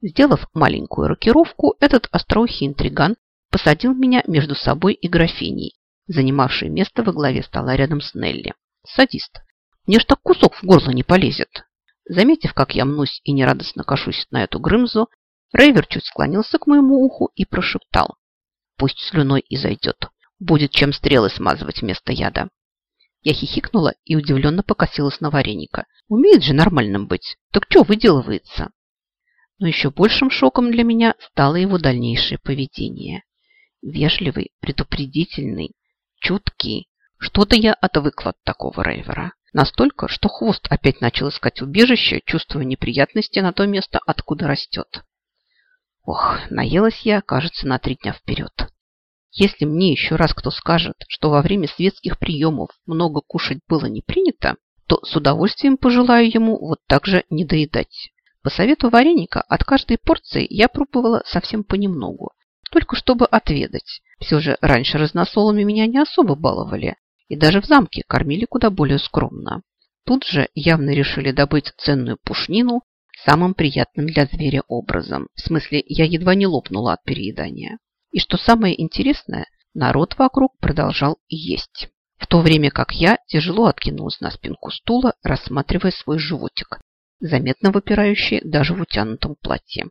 Сделав маленькую рокировку, этот остроухий интриган посадил меня между собой и графиней, занимавшей место во главе стола рядом с Нелли. Садист. Мне ж так кусок в горло не полезет. Заметив, как я мнусь и нерадостно кашусь на эту грымзу, Рейвер чуть склонился к моему уху и прошептал. Пусть слюной и зайдет. Будет чем стрелы смазывать вместо яда. Я хихикнула и удивленно покосилась на вареника. Умеет же нормальным быть. Так что выделывается? Но еще большим шоком для меня стало его дальнейшее поведение. Вежливый, предупредительный, чуткий. Что-то я отвыкла от такого рейвера. Настолько, что хвост опять начал искать убежище, чувствуя неприятности на то место, откуда растет. Ох, наелась я, кажется, на три дня вперед. Если мне еще раз кто скажет, что во время светских приемов много кушать было не принято, то с удовольствием пожелаю ему вот так же не доедать. По совету вареника от каждой порции я пробовала совсем понемногу, только чтобы отведать. Все же раньше разносолами меня не особо баловали, и даже в замке кормили куда более скромно. Тут же явно решили добыть ценную пушнину самым приятным для зверя образом. В смысле, я едва не лопнула от переедания. И что самое интересное, народ вокруг продолжал есть. В то время как я тяжело откинулась на спинку стула, рассматривая свой животик, заметно выпирающий даже в утянутом платье.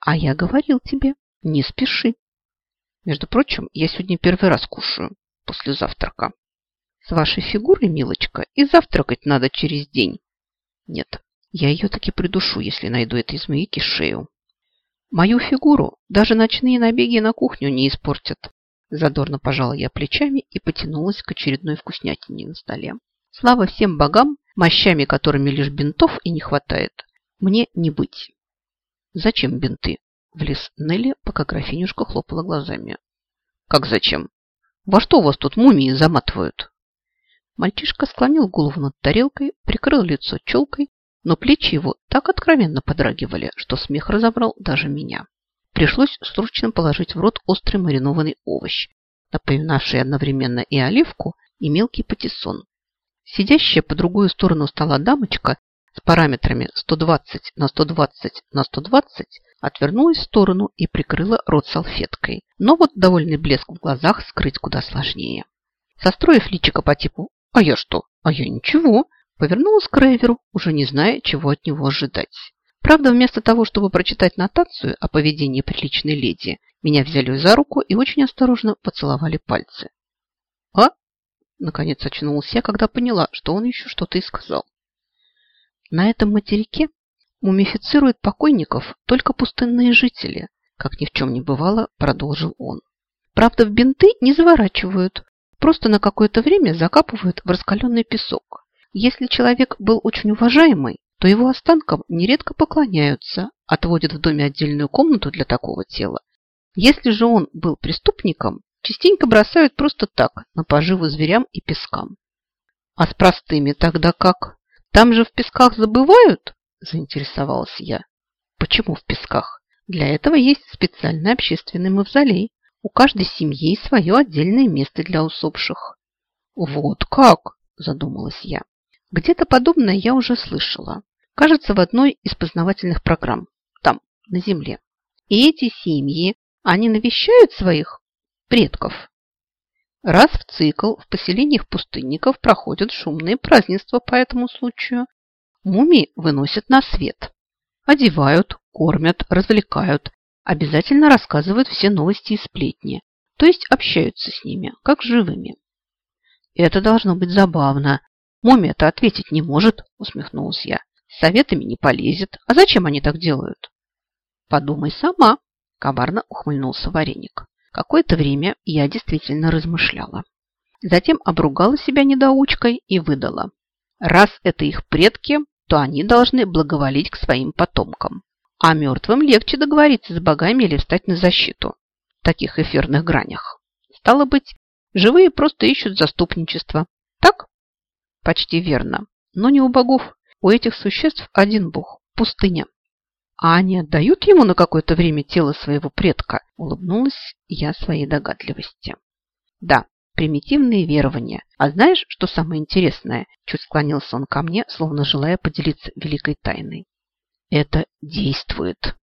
А я говорил тебе, не спеши. Между прочим, я сегодня первый раз кушаю после завтрака. С вашей фигурой, милочка, и завтракать надо через день. Нет, я ее таки придушу, если найду этой змеики шею. Мою фигуру даже ночные набеги на кухню не испортят. Задорно пожала я плечами и потянулась к очередной вкуснятине на столе. Слава всем богам, мощами которыми лишь бинтов и не хватает, мне не быть. Зачем бинты? Влез Нелли, пока графинюшка хлопала глазами. Как зачем? Во что у вас тут мумии заматывают? Мальчишка склонил голову над тарелкой, прикрыл лицо челкой но плечи его так откровенно подрагивали, что смех разобрал даже меня. Пришлось срочно положить в рот острый маринованный овощ, напоминавший одновременно и оливку, и мелкий патиссон. Сидящая по другую сторону стола дамочка с параметрами 120 на 120 на 120 отвернулась в сторону и прикрыла рот салфеткой. Но вот довольный блеск в глазах скрыть куда сложнее. Состроив личико по типу «А я что? А я ничего», Повернулась к Рейверу, уже не зная, чего от него ожидать. Правда, вместо того, чтобы прочитать нотацию о поведении приличной леди, меня взяли за руку и очень осторожно поцеловали пальцы. Наконец очнулась я, когда поняла, что он еще что-то и сказал. «На этом материке мумифицируют покойников только пустынные жители», как ни в чем не бывало, продолжил он. «Правда, в бинты не заворачивают, просто на какое-то время закапывают в раскаленный песок. Если человек был очень уважаемый, то его останкам нередко поклоняются, отводят в доме отдельную комнату для такого тела. Если же он был преступником, частенько бросают просто так, на поживу зверям и пескам. А с простыми тогда как? Там же в песках забывают? Заинтересовалась я. Почему в песках? Для этого есть специальный общественный мавзолей. У каждой семьи свое отдельное место для усопших. Вот как, задумалась я. Где-то подобное я уже слышала. Кажется, в одной из познавательных программ. Там, на Земле. И эти семьи, они навещают своих предков. Раз в цикл в поселениях пустынников проходят шумные празднества по этому случаю. Мумии выносят на свет. Одевают, кормят, развлекают. Обязательно рассказывают все новости и сплетни. То есть общаются с ними, как живыми. Это должно быть забавно Мумия-то ответить не может, усмехнулась я. советами не полезет. А зачем они так делают? Подумай сама, коварно ухмыльнулся вареник. Какое-то время я действительно размышляла. Затем обругала себя недоучкой и выдала. Раз это их предки, то они должны благоволить к своим потомкам. А мертвым легче договориться с богами или встать на защиту в таких эфирных гранях. Стало быть, живые просто ищут заступничество. Так? Почти верно. Но не у богов. У этих существ один бог – пустыня. А они отдают ему на какое-то время тело своего предка? Улыбнулась я своей догадливости. Да, примитивные верования. А знаешь, что самое интересное? Чуть склонился он ко мне, словно желая поделиться великой тайной. Это действует.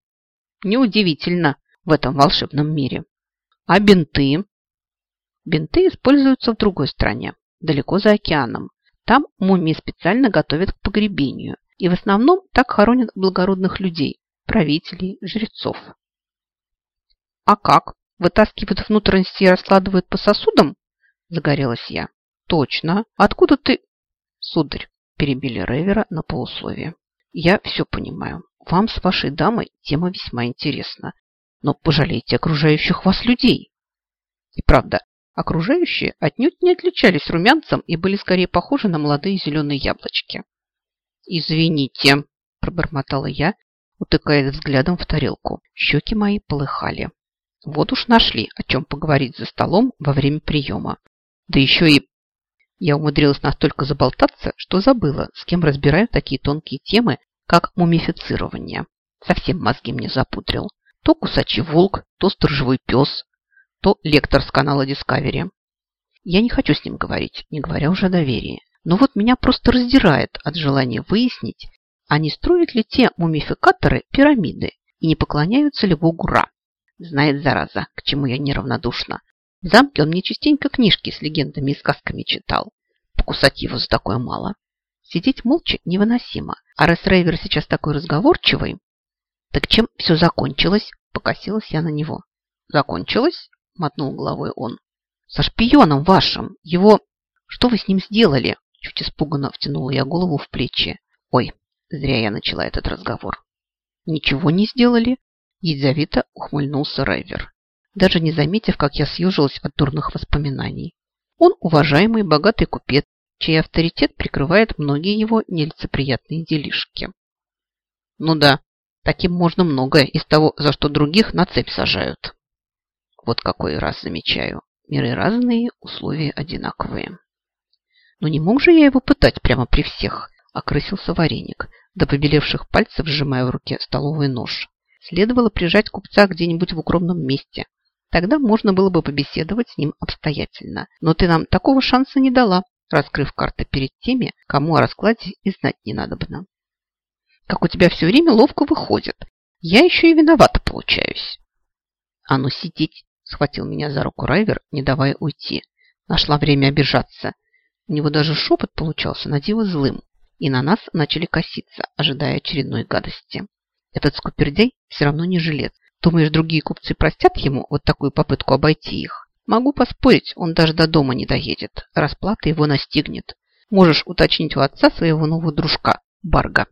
Неудивительно в этом волшебном мире. А бинты? Бинты используются в другой стране, далеко за океаном. Там мумии специально готовят к погребению. И в основном так хоронят благородных людей, правителей, жрецов. А как? Вытаскивают внутренности и раскладывают по сосудам? Загорелась я. Точно. Откуда ты... Сударь, перебили Ревера на полусловие. Я все понимаю. Вам с вашей дамой тема весьма интересна. Но пожалейте окружающих вас людей. И правда, окружающие отнюдь не отличались румянцем и были скорее похожи на молодые зеленые яблочки. «Извините», – пробормотала я, утыкаясь взглядом в тарелку. Щеки мои полыхали. Вот уж нашли, о чем поговорить за столом во время приема. Да еще и... Я умудрилась настолько заболтаться, что забыла, с кем разбираю такие тонкие темы, как мумифицирование. Совсем мозги мне запудрил. То кусачий волк, то сторожевой пес, то лектор с канала Discovery. Я не хочу с ним говорить, не говоря уже о доверии. Но вот меня просто раздирает от желания выяснить, а не строят ли те мумификаторы пирамиды и не поклоняются ли богу Ра. Знает, зараза, к чему я неравнодушна. В замке он мне частенько книжки с легендами и сказками читал. Покусать его за такое мало. Сидеть молча невыносимо. А раз Рейвер сейчас такой разговорчивый... Так чем все закончилось? Покосилась я на него. Закончилось? Мотнул головой он. Со шпионом вашим. Его... Что вы с ним сделали? Чуть испуганно втянула я голову в плечи. Ой, зря я начала этот разговор. Ничего не сделали? Ядовито ухмыльнулся Райвер, даже не заметив, как я съежилась от дурных воспоминаний. Он уважаемый богатый купец, чей авторитет прикрывает многие его нелицеприятные делишки. Ну да, таким можно многое из того, за что других на цепь сажают. Вот какой раз замечаю. Миры разные, условия одинаковые. Но не мог же я его пытать прямо при всех, окрысился вареник, до побелевших пальцев сжимая в руке столовый нож. Следовало прижать купца где-нибудь в укромном месте. Тогда можно было бы побеседовать с ним обстоятельно. Но ты нам такого шанса не дала, раскрыв карты перед теми, кому о раскладе и знать не надобно. Как у тебя все время ловко выходит. Я еще и виновата получаюсь. А ну сидеть, схватил меня за руку Райвер, не давая уйти. Нашла время обижаться. У него даже шепот получался на диво злым, и на нас начали коситься, ожидая очередной гадости. Этот скупердей все равно не жилец. Думаешь, другие купцы простят ему вот такую попытку обойти их? Могу поспорить, он даже до дома не доедет. Расплата его настигнет. Можешь уточнить у отца своего нового дружка, Барга.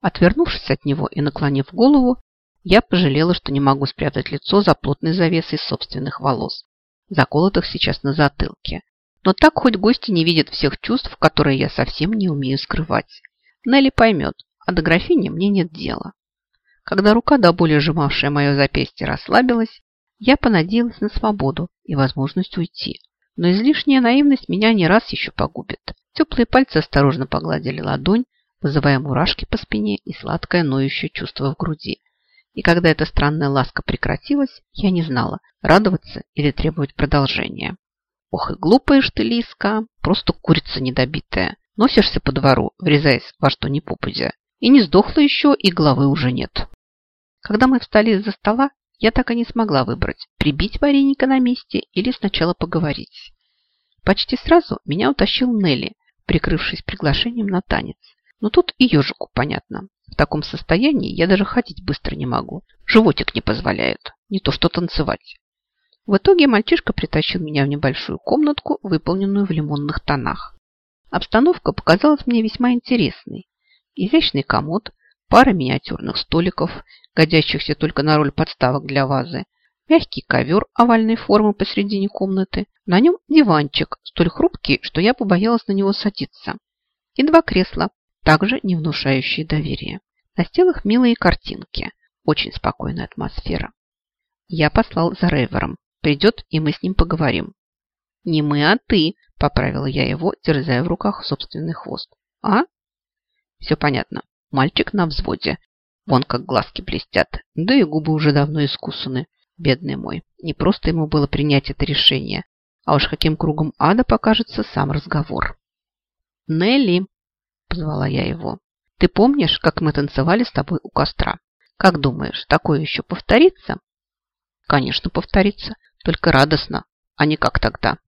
Отвернувшись от него и наклонив голову, я пожалела, что не могу спрятать лицо за плотной завесой собственных волос, заколотых сейчас на затылке. Но так хоть гости не видят всех чувств, которые я совсем не умею скрывать. Нелли поймет, а до графини мне нет дела. Когда рука, до боли сжимавшая мое запястье, расслабилась, я понадеялась на свободу и возможность уйти. Но излишняя наивность меня не раз еще погубит. Теплые пальцы осторожно погладили ладонь, вызывая мурашки по спине и сладкое ноющее чувство в груди. И когда эта странная ласка прекратилась, я не знала, радоваться или требовать продолжения. Ох и глупая ж ты, Лиска, просто курица недобитая. Носишься по двору, врезаясь во что ни попадя. И не сдохла еще, и головы уже нет. Когда мы встали из-за стола, я так и не смогла выбрать, прибить вареника на месте или сначала поговорить. Почти сразу меня утащил Нелли, прикрывшись приглашением на танец. Но тут и ежику понятно. В таком состоянии я даже ходить быстро не могу. Животик не позволяет. Не то что танцевать. В итоге мальчишка притащил меня в небольшую комнатку, выполненную в лимонных тонах. Обстановка показалась мне весьма интересной. Изящный комод, пара миниатюрных столиков, годящихся только на роль подставок для вазы, мягкий ковер овальной формы посредине комнаты, на нем диванчик, столь хрупкий, что я побоялась на него садиться, и два кресла, также не внушающие доверия. На стенах милые картинки, очень спокойная атмосфера. Я послал за Рейвером. Придет, и мы с ним поговорим. Не мы, а ты, поправила я его, терзая в руках собственный хвост. А? Все понятно. Мальчик на взводе. Вон как глазки блестят. Да и губы уже давно искусаны. Бедный мой. Не просто ему было принять это решение. А уж каким кругом ада покажется сам разговор. «Нелли!» – позвала я его. «Ты помнишь, как мы танцевали с тобой у костра? Как думаешь, такое еще повторится? Конечно, повторится, только радостно, а не как тогда.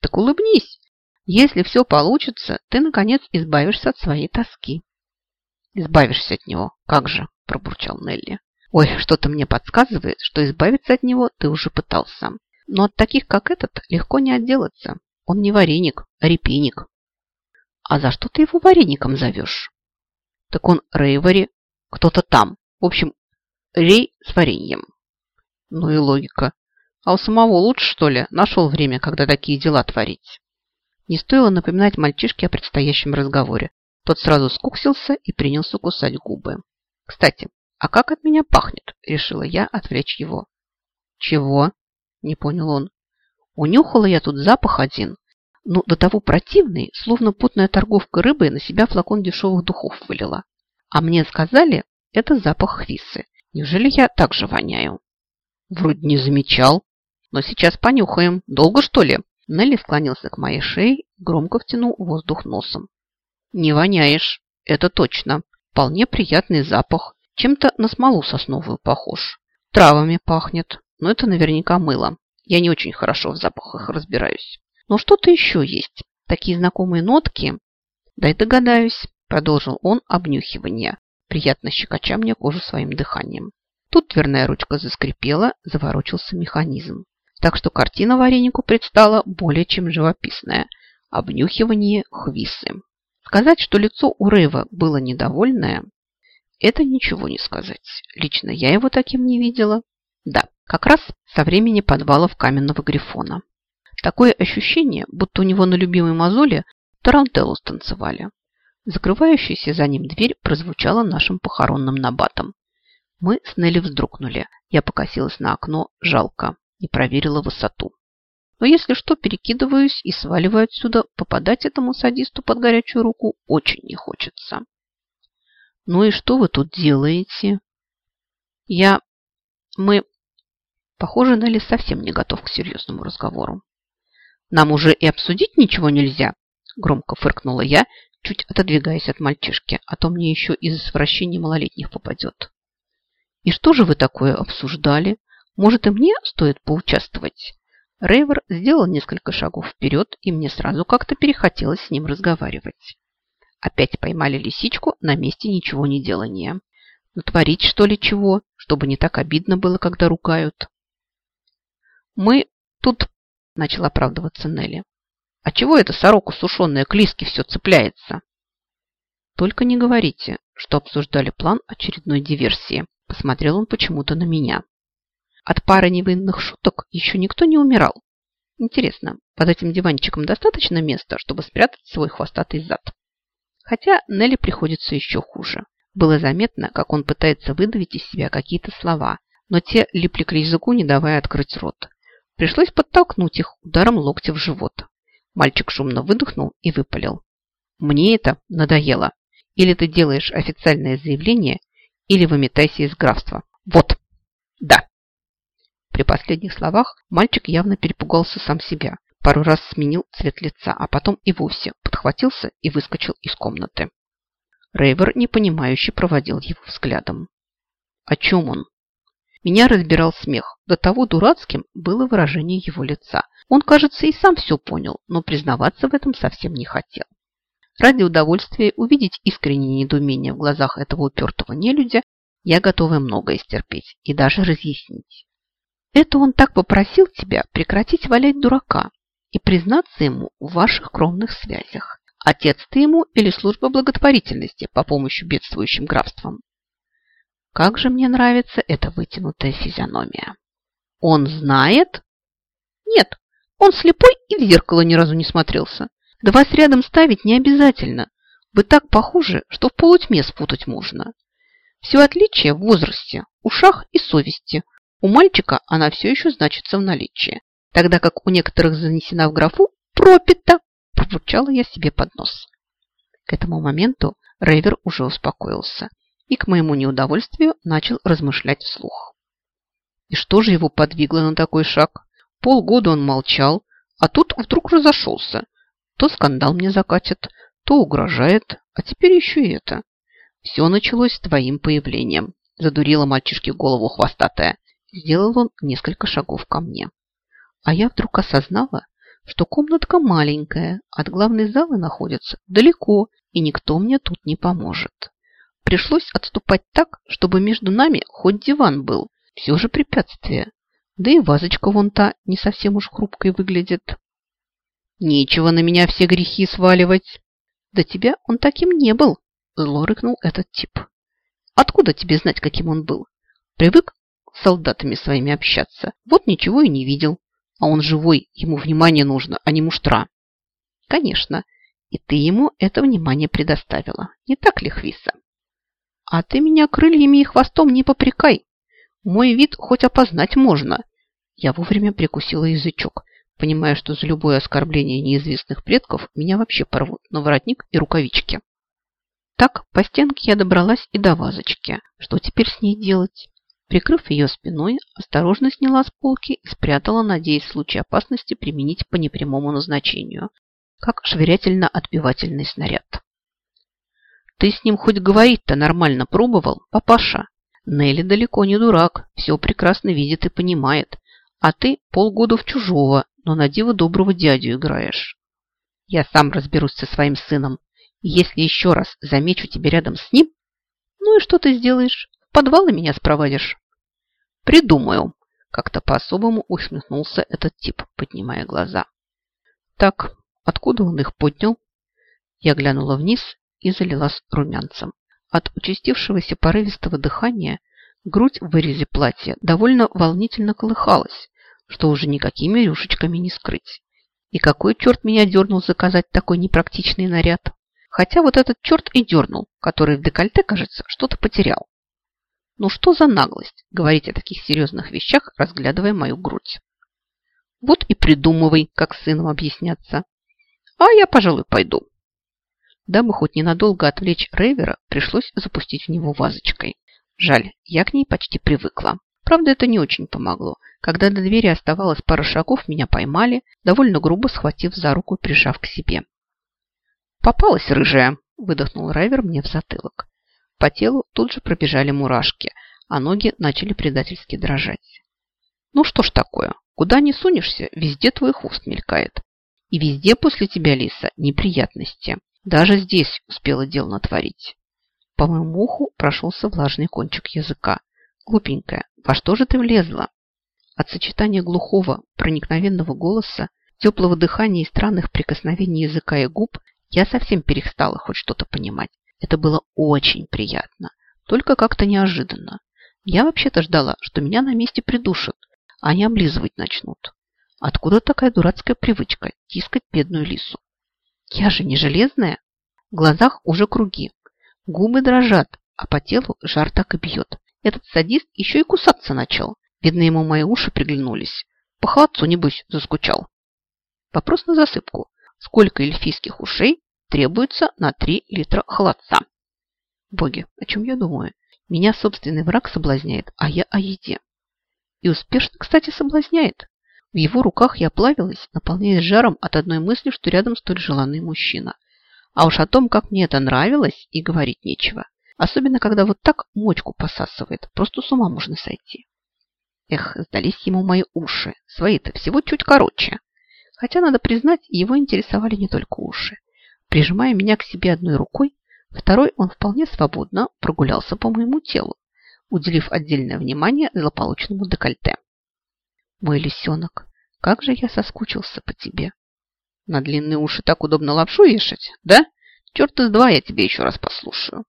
Так улыбнись. Если все получится, ты, наконец, избавишься от своей тоски. Избавишься от него, как же, пробурчал Нелли. Ой, что-то мне подсказывает, что избавиться от него ты уже пытался. Но от таких, как этот, легко не отделаться. Он не вареник, а репейник. А за что ты его вареником зовешь? Так он Рейвори, кто-то там. В общем, Рей с вареньем. Ну и логика. А у самого лучше, что ли, нашел время, когда такие дела творить? Не стоило напоминать мальчишке о предстоящем разговоре. Тот сразу скуксился и принялся кусать губы. Кстати, а как от меня пахнет? Решила я отвлечь его. Чего? Не понял он. Унюхала я тут запах один. Ну, до того противный, словно путная торговка рыбой на себя флакон дешевых духов вылила. А мне сказали, это запах хвисы. Неужели я так же воняю? Вроде не замечал. Но сейчас понюхаем. Долго, что ли? Нелли склонился к моей шее, громко втянул воздух носом. Не воняешь, это точно. Вполне приятный запах. Чем-то на смолу сосновую похож. Травами пахнет, но это наверняка мыло. Я не очень хорошо в запахах разбираюсь. Но что-то еще есть. Такие знакомые нотки. Дай догадаюсь, продолжил он обнюхивание, приятно щекоча мне кожу своим дыханием. Тут дверная ручка заскрипела, заворочился механизм. Так что картина варенику предстала более чем живописная. Обнюхивание хвисы. Сказать, что лицо у Рейва было недовольное, это ничего не сказать. Лично я его таким не видела. Да, как раз со времени подвалов каменного грифона. Такое ощущение, будто у него на любимой мозоле тарантеллу станцевали. Закрывающаяся за ним дверь прозвучала нашим похоронным набатом. Мы с Нелли вздрогнули. Я покосилась на окно. Жалко и проверила высоту. Но если что, перекидываюсь и сваливаю отсюда, попадать этому садисту под горячую руку очень не хочется. Ну и что вы тут делаете? Я... Мы... Похоже, Нелли совсем не готов к серьезному разговору. Нам уже и обсудить ничего нельзя, громко фыркнула я, чуть отодвигаясь от мальчишки, а то мне еще из извращения малолетних попадет. И что же вы такое обсуждали? Может, и мне стоит поучаствовать? Рейвер сделал несколько шагов вперед, и мне сразу как-то перехотелось с ним разговаривать. Опять поймали лисичку на месте ничего не делания. Натворить, что ли, чего, чтобы не так обидно было, когда ругают? Мы тут, начал оправдываться Нелли. А чего эта сорока сушеная к лиске все цепляется? Только не говорите, что обсуждали план очередной диверсии. Посмотрел он почему-то на меня. От пары невинных шуток еще никто не умирал. Интересно, под этим диванчиком достаточно места, чтобы спрятать свой хвостатый зад? Хотя Нелли приходится еще хуже. Было заметно, как он пытается выдавить из себя какие-то слова, но те липли к языку, не давая открыть рот. Пришлось подтолкнуть их ударом локтя в живот. Мальчик шумно выдохнул и выпалил. «Мне это надоело. Или ты делаешь официальное заявление, или выметайся из графства. Вот. Да. При последних словах мальчик явно перепугался сам себя. Пару раз сменил цвет лица, а потом и вовсе подхватился и выскочил из комнаты. Рейвер непонимающе проводил его взглядом. О чем он? Меня разбирал смех. До того дурацким было выражение его лица. Он, кажется, и сам все понял, но признаваться в этом совсем не хотел. Ради удовольствия увидеть искреннее недоумение в глазах этого упертого нелюдя, я готова многое стерпеть и даже разъяснить. Это он так попросил тебя прекратить валять дурака и признаться ему в ваших кровных связях. Отец ты ему или служба благотворительности по помощи бедствующим графствам? Как же мне нравится эта вытянутая физиономия. Он знает? Нет, он слепой и в зеркало ни разу не смотрелся. Да вас рядом ставить не обязательно. Вы так похожи, что в полутьме спутать можно. Все отличие в возрасте, ушах и совести – у мальчика она все еще значится в наличии, тогда как у некоторых занесена в графу «пропита», пробурчала я себе под нос. К этому моменту Рейвер уже успокоился и, к моему неудовольствию, начал размышлять вслух. И что же его подвигло на такой шаг? Полгода он молчал, а тут вдруг разошелся. То скандал мне закатит, то угрожает, а теперь еще и это. Все началось с твоим появлением. Задурила мальчишке голову хвостатая. Сделал он несколько шагов ко мне. А я вдруг осознала, что комнатка маленькая, от главной залы находится далеко, и никто мне тут не поможет. Пришлось отступать так, чтобы между нами хоть диван был. Все же препятствие. Да и вазочка вон та не совсем уж хрупкой выглядит. Нечего на меня все грехи сваливать. Да тебя он таким не был, зло рыкнул этот тип. Откуда тебе знать, каким он был? Привык с солдатами своими общаться. Вот ничего и не видел. А он живой, ему внимание нужно, а не муштра. Конечно, и ты ему это внимание предоставила. Не так ли, Хвиса? А ты меня крыльями и хвостом не попрекай. Мой вид хоть опознать можно. Я вовремя прикусила язычок, понимая, что за любое оскорбление неизвестных предков меня вообще порвут на воротник и рукавички. Так, по стенке я добралась и до вазочки. Что теперь с ней делать? Прикрыв ее спиной, осторожно сняла с полки и спрятала, надеясь в случае опасности применить по непрямому назначению, как швырятельно-отбивательный снаряд. «Ты с ним хоть говорить-то нормально пробовал, папаша?» Нелли далеко не дурак, все прекрасно видит и понимает, а ты полгода в чужого, но на диво доброго дядю играешь. Я сам разберусь со своим сыном, если еще раз замечу тебя рядом с ним, ну и что ты сделаешь? Подвалы меня спроводишь?» «Придумаю», – как-то по-особому усмехнулся этот тип, поднимая глаза. «Так, откуда он их поднял?» Я глянула вниз и залилась румянцем. От участившегося порывистого дыхания грудь в вырезе платья довольно волнительно колыхалась, что уже никакими рюшечками не скрыть. И какой черт меня дернул заказать такой непрактичный наряд? Хотя вот этот черт и дернул, который в декольте, кажется, что-то потерял. Ну что за наглость говорить о таких серьезных вещах, разглядывая мою грудь? Вот и придумывай, как сыном объясняться. А я, пожалуй, пойду. Дабы хоть ненадолго отвлечь Рейвера, пришлось запустить в него вазочкой. Жаль, я к ней почти привыкла. Правда, это не очень помогло. Когда до двери оставалось пара шагов, меня поймали, довольно грубо схватив за руку и прижав к себе. «Попалась рыжая!» – выдохнул Райвер мне в затылок. По телу тут же пробежали мурашки, а ноги начали предательски дрожать. Ну что ж такое, куда ни сунешься, везде твой хвост мелькает. И везде после тебя, Лиса, неприятности. Даже здесь успела дел натворить. По моему уху прошелся влажный кончик языка. Глупенькая, во что же ты влезла? От сочетания глухого, проникновенного голоса, теплого дыхания и странных прикосновений языка и губ я совсем перестала хоть что-то понимать. Это было очень приятно, только как-то неожиданно. Я вообще-то ждала, что меня на месте придушат, а не облизывать начнут. Откуда такая дурацкая привычка тискать бедную лису? Я же не железная. В глазах уже круги, губы дрожат, а по телу жар так и бьет. Этот садист еще и кусаться начал. Видно, ему мои уши приглянулись. По холодцу, небось, заскучал. Вопрос на засыпку. Сколько эльфийских ушей требуется на 3 литра холодца. Боги, о чем я думаю? Меня собственный враг соблазняет, а я о еде. И успешно, кстати, соблазняет. В его руках я плавилась, наполняясь жаром от одной мысли, что рядом столь желанный мужчина. А уж о том, как мне это нравилось, и говорить нечего. Особенно, когда вот так мочку посасывает. Просто с ума можно сойти. Эх, сдались ему мои уши. Свои-то всего чуть короче. Хотя, надо признать, его интересовали не только уши. Прижимая меня к себе одной рукой, второй он вполне свободно прогулялся по моему телу, уделив отдельное внимание злополучному декольте. Мой лисенок, как же я соскучился по тебе. На длинные уши так удобно лапшу вешать, да? Черт из два я тебе еще раз послушаю.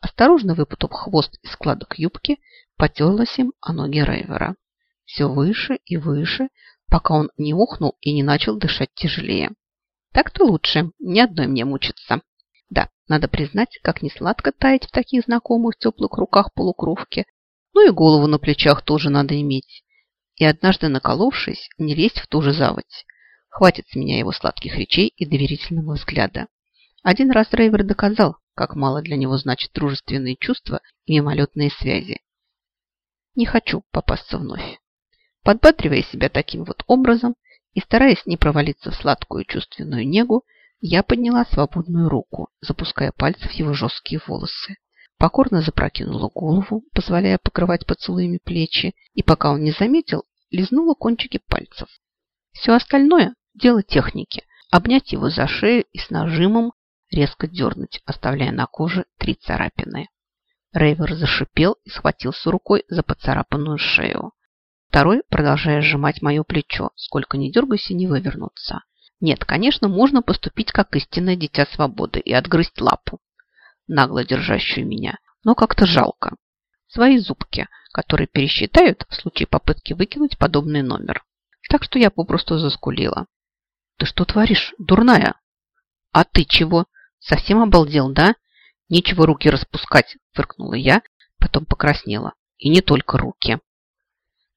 Осторожно выпутав хвост из складок юбки, потерлась им о ноги Рейвера. Все выше и выше, пока он не ухнул и не начал дышать тяжелее. Так-то лучше, ни одной мне мучиться. Да, надо признать, как несладко таять в таких знакомых теплых руках полукровки. Ну и голову на плечах тоже надо иметь. И однажды наколовшись, не лезть в ту же заводь. Хватит с меня его сладких речей и доверительного взгляда. Один раз Рейвер доказал, как мало для него значат дружественные чувства и мимолетные связи. Не хочу попасться вновь. Подбадривая себя таким вот образом, и, стараясь не провалиться в сладкую чувственную негу, я подняла свободную руку, запуская пальцы в его жесткие волосы. покорно запрокинула голову, позволяя покрывать поцелуями плечи, и пока он не заметил, лизнула кончики пальцев. Все остальное – дело техники. Обнять его за шею и с нажимом резко дернуть, оставляя на коже три царапины. Рейвер зашипел и схватился рукой за поцарапанную шею. Второй, продолжая сжимать мое плечо, сколько ни дергайся, не вывернуться. Нет, конечно, можно поступить как истинное дитя свободы и отгрызть лапу, нагло держащую меня, но как-то жалко. Свои зубки, которые пересчитают в случае попытки выкинуть подобный номер. Так что я попросту заскулила. «Ты что творишь, дурная?» «А ты чего? Совсем обалдел, да?» «Нечего руки распускать», – фыркнула я, потом покраснела. «И не только руки».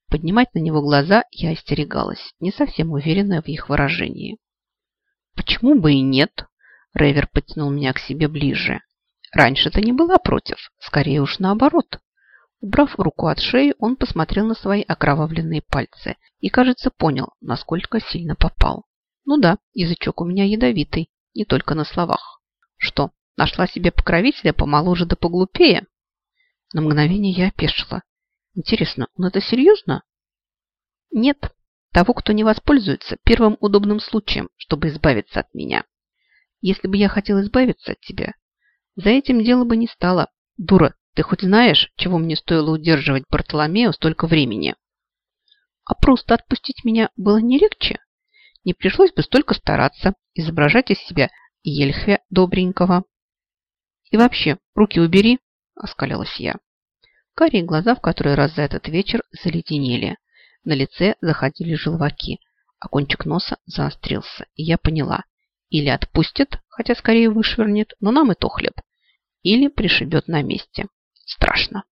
Поднимать на него глаза я остерегалась, не совсем уверенная в их выражении. «Почему бы и нет?» Рейвер потянул меня к себе ближе. «Раньше ты не была против, скорее уж наоборот». Убрав руку от шеи, он посмотрел на свои окровавленные пальцы и, кажется, понял, насколько сильно попал. Ну да, язычок у меня ядовитый, не только на словах. Что, нашла себе покровителя помоложе да поглупее? На мгновение я опешила. Интересно, он это серьезно? Нет, того, кто не воспользуется первым удобным случаем, чтобы избавиться от меня. Если бы я хотел избавиться от тебя, за этим дело бы не стало. Дура, ты хоть знаешь, чего мне стоило удерживать Бартоломео столько времени? А просто отпустить меня было не легче. Не пришлось бы столько стараться, изображать из себя Ельхвя добренького. И вообще, руки убери, оскалилась я. Карие глаза в который раз за этот вечер заледенели. На лице заходили желваки, а кончик носа заострился. И я поняла, или отпустит, хотя скорее вышвырнет, но нам и то хлеб, или пришибет на месте. Страшно.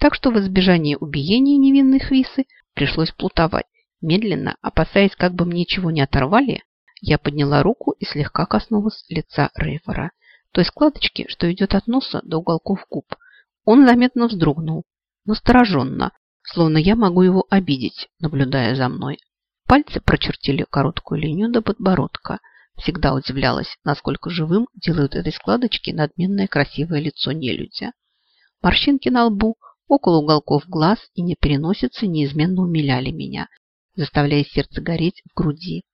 Так что в избежание убиения невинной Хрисы пришлось плутовать. Медленно, опасаясь, как бы мне чего не оторвали, я подняла руку и слегка коснулась лица Рейвера, той складочки, что идет от носа до уголков губ. Он заметно вздрогнул, настороженно, словно я могу его обидеть, наблюдая за мной. Пальцы прочертили короткую линию до подбородка. Всегда удивлялась, насколько живым делают этой складочки надменное красивое лицо нелюдя. Морщинки на лбу, около уголков глаз и непереносицы неизменно умиляли меня, заставляя сердце гореть в груди.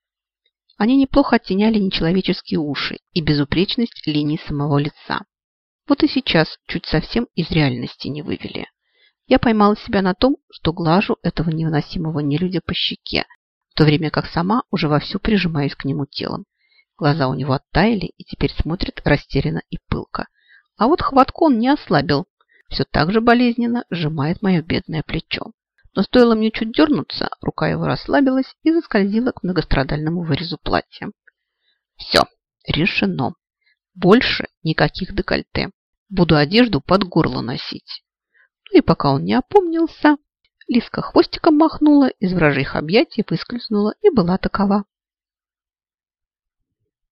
Они неплохо оттеняли нечеловеческие уши и безупречность линий самого лица. Вот и сейчас чуть совсем из реальности не вывели. Я поймала себя на том, что глажу этого невыносимого нелюдя по щеке, в то время как сама уже вовсю прижимаюсь к нему телом. Глаза у него оттаяли и теперь смотрят растерянно и пылко. А вот хватку он не ослабил, все так же болезненно сжимает мое бедное плечо. Но стоило мне чуть дернуться, рука его расслабилась и заскользила к многострадальному вырезу платья. Все, решено. Больше никаких декольте. Буду одежду под горло носить. Ну и пока он не опомнился, Лиска хвостиком махнула, из вражьих объятий выскользнула и была такова.